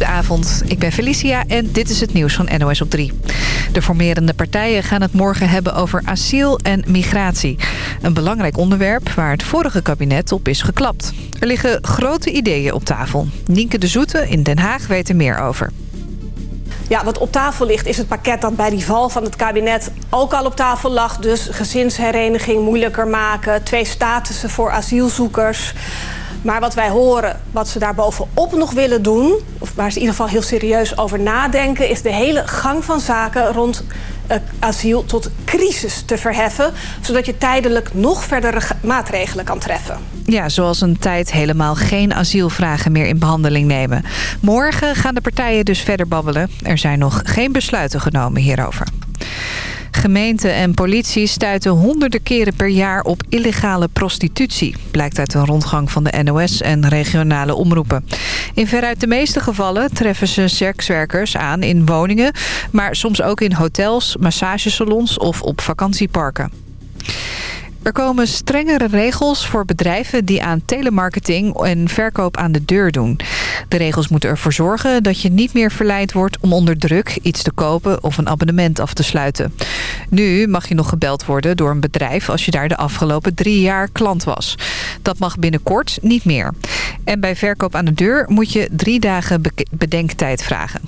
Goedenavond, ik ben Felicia en dit is het nieuws van NOS op 3. De formerende partijen gaan het morgen hebben over asiel en migratie. Een belangrijk onderwerp waar het vorige kabinet op is geklapt. Er liggen grote ideeën op tafel. Nienke de Zoete in Den Haag weet er meer over. Ja, wat op tafel ligt is het pakket dat bij die val van het kabinet ook al op tafel lag. Dus gezinshereniging moeilijker maken, twee statussen voor asielzoekers. Maar wat wij horen, wat ze daar bovenop nog willen doen... of waar ze in ieder geval heel serieus over nadenken... is de hele gang van zaken rond uh, asiel tot crisis te verheffen... zodat je tijdelijk nog verdere maatregelen kan treffen. Ja, zoals een tijd helemaal geen asielvragen meer in behandeling nemen. Morgen gaan de partijen dus verder babbelen. Er zijn nog geen besluiten genomen hierover. Gemeenten en politie stuiten honderden keren per jaar op illegale prostitutie. Blijkt uit een rondgang van de NOS en regionale omroepen. In veruit de meeste gevallen treffen ze sekswerkers aan in woningen... maar soms ook in hotels, massagesalons of op vakantieparken. Er komen strengere regels voor bedrijven die aan telemarketing en verkoop aan de deur doen. De regels moeten ervoor zorgen dat je niet meer verleid wordt om onder druk iets te kopen of een abonnement af te sluiten. Nu mag je nog gebeld worden door een bedrijf als je daar de afgelopen drie jaar klant was. Dat mag binnenkort niet meer. En bij verkoop aan de deur moet je drie dagen bedenktijd vragen.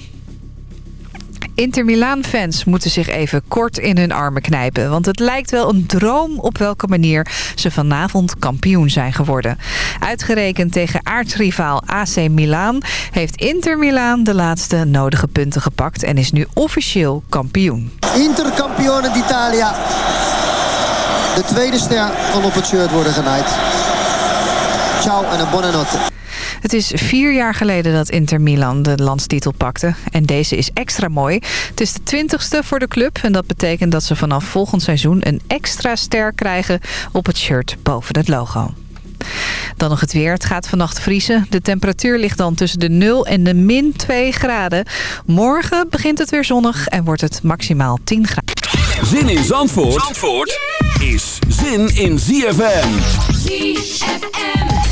Inter Milaan-fans moeten zich even kort in hun armen knijpen. Want het lijkt wel een droom op welke manier ze vanavond kampioen zijn geworden. Uitgerekend tegen aardsrivaal AC Milaan heeft Inter Milaan de laatste nodige punten gepakt... en is nu officieel kampioen. Inter kampioen d'Italia. De tweede ster kan op het shirt worden genaaid. Ciao en een buonanotte. Het is vier jaar geleden dat Inter Milan de landstitel pakte. En deze is extra mooi. Het is de twintigste voor de club. En dat betekent dat ze vanaf volgend seizoen een extra ster krijgen op het shirt boven het logo. Dan nog het weer. Het gaat vannacht vriezen. De temperatuur ligt dan tussen de 0 en de min 2 graden. Morgen begint het weer zonnig en wordt het maximaal 10 graden. Zin in Zandvoort, Zandvoort is zin in ZFM. ZFM.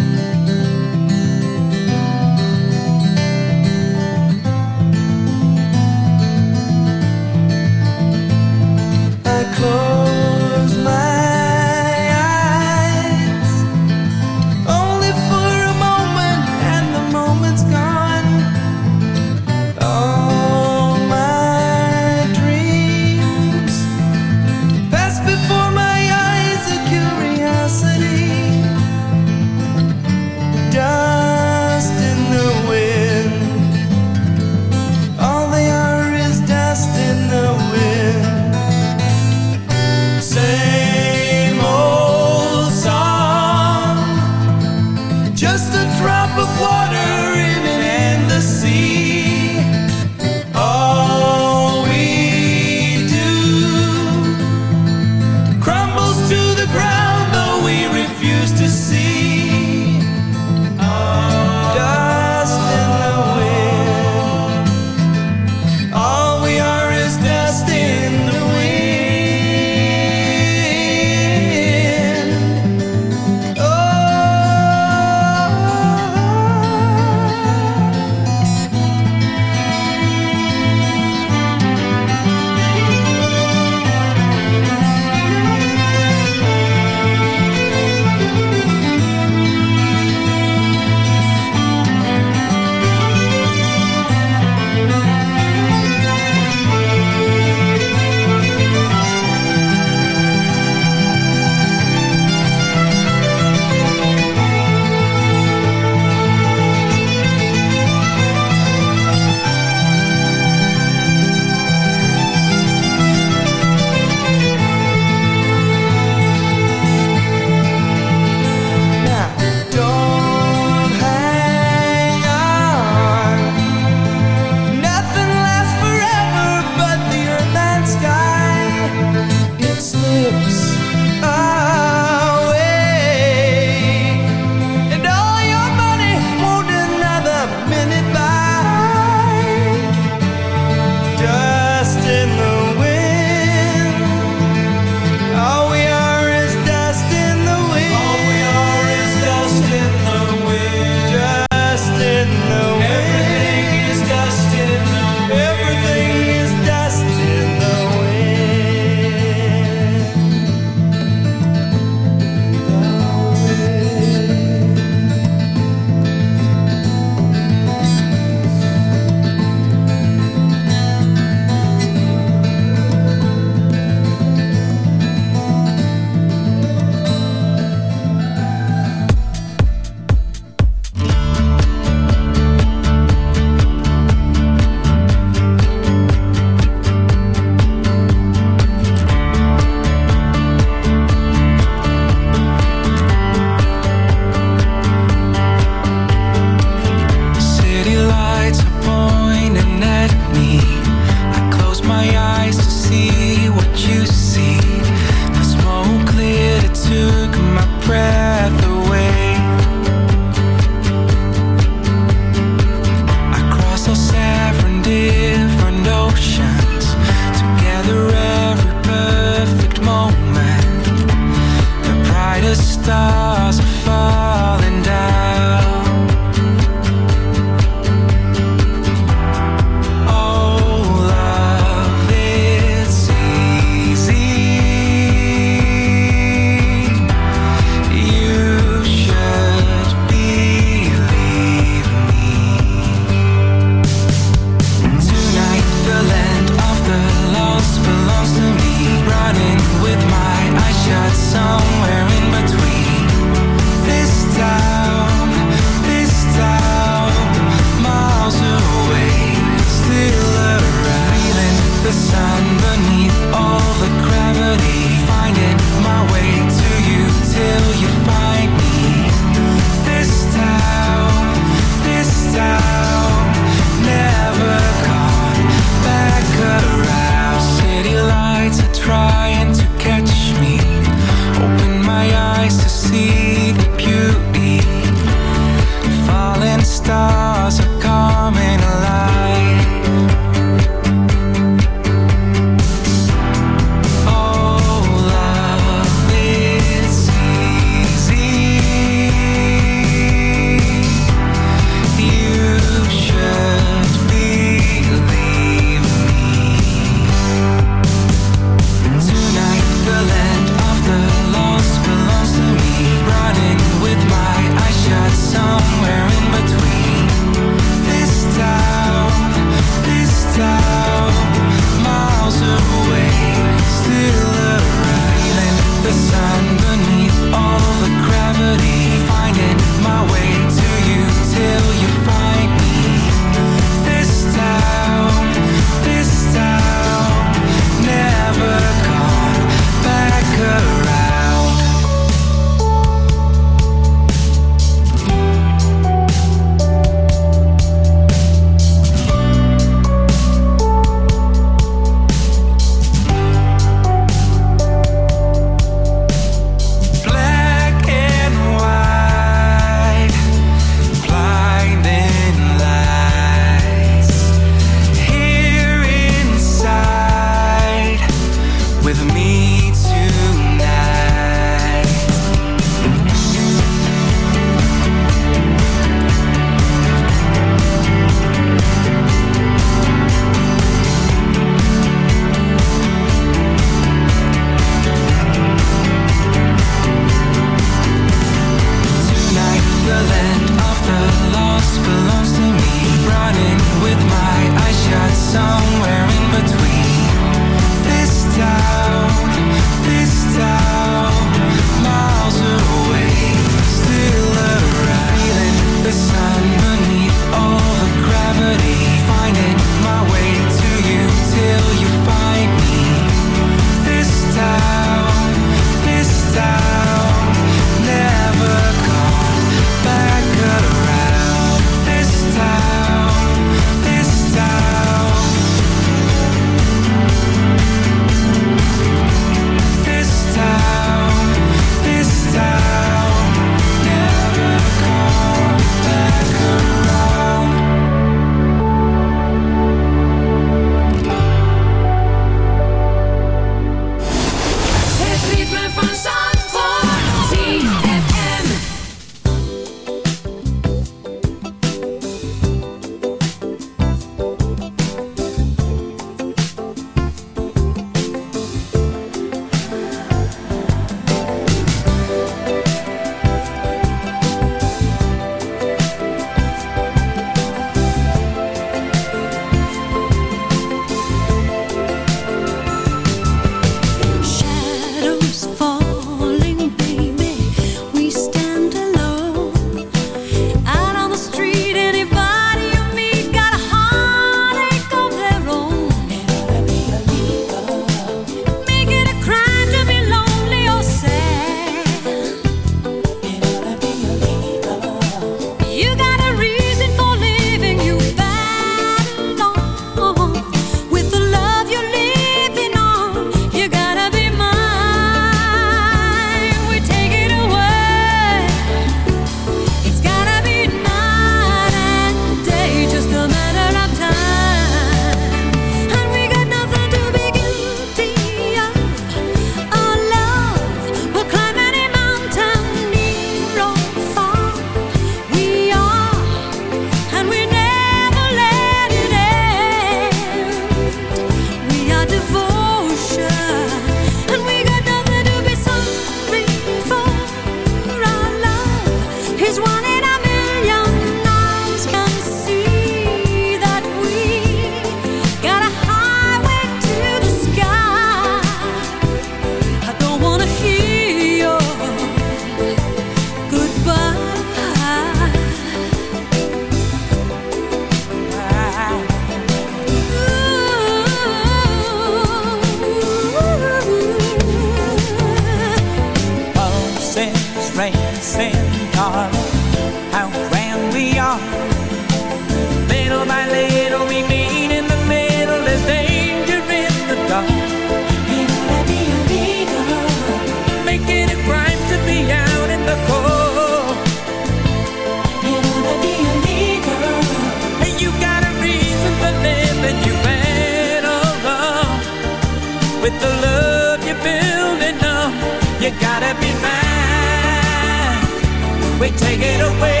Take it away.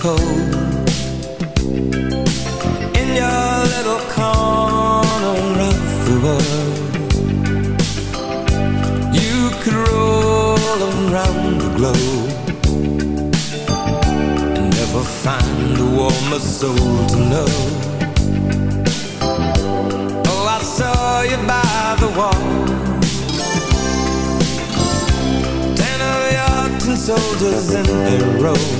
cold. In your little corner of the world You could roll around the globe And never find a warmer soul to know. Oh, I saw you by the wall. Soldiers in their row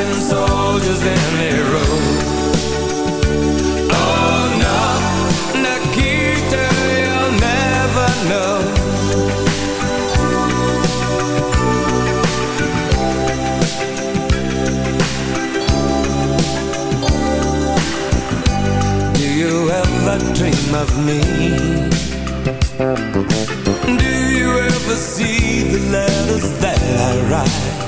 And soldiers in their rode Oh no, Nikita, you'll never know Do you ever dream of me? Do you ever see the letters that I write?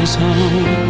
Nobody's home.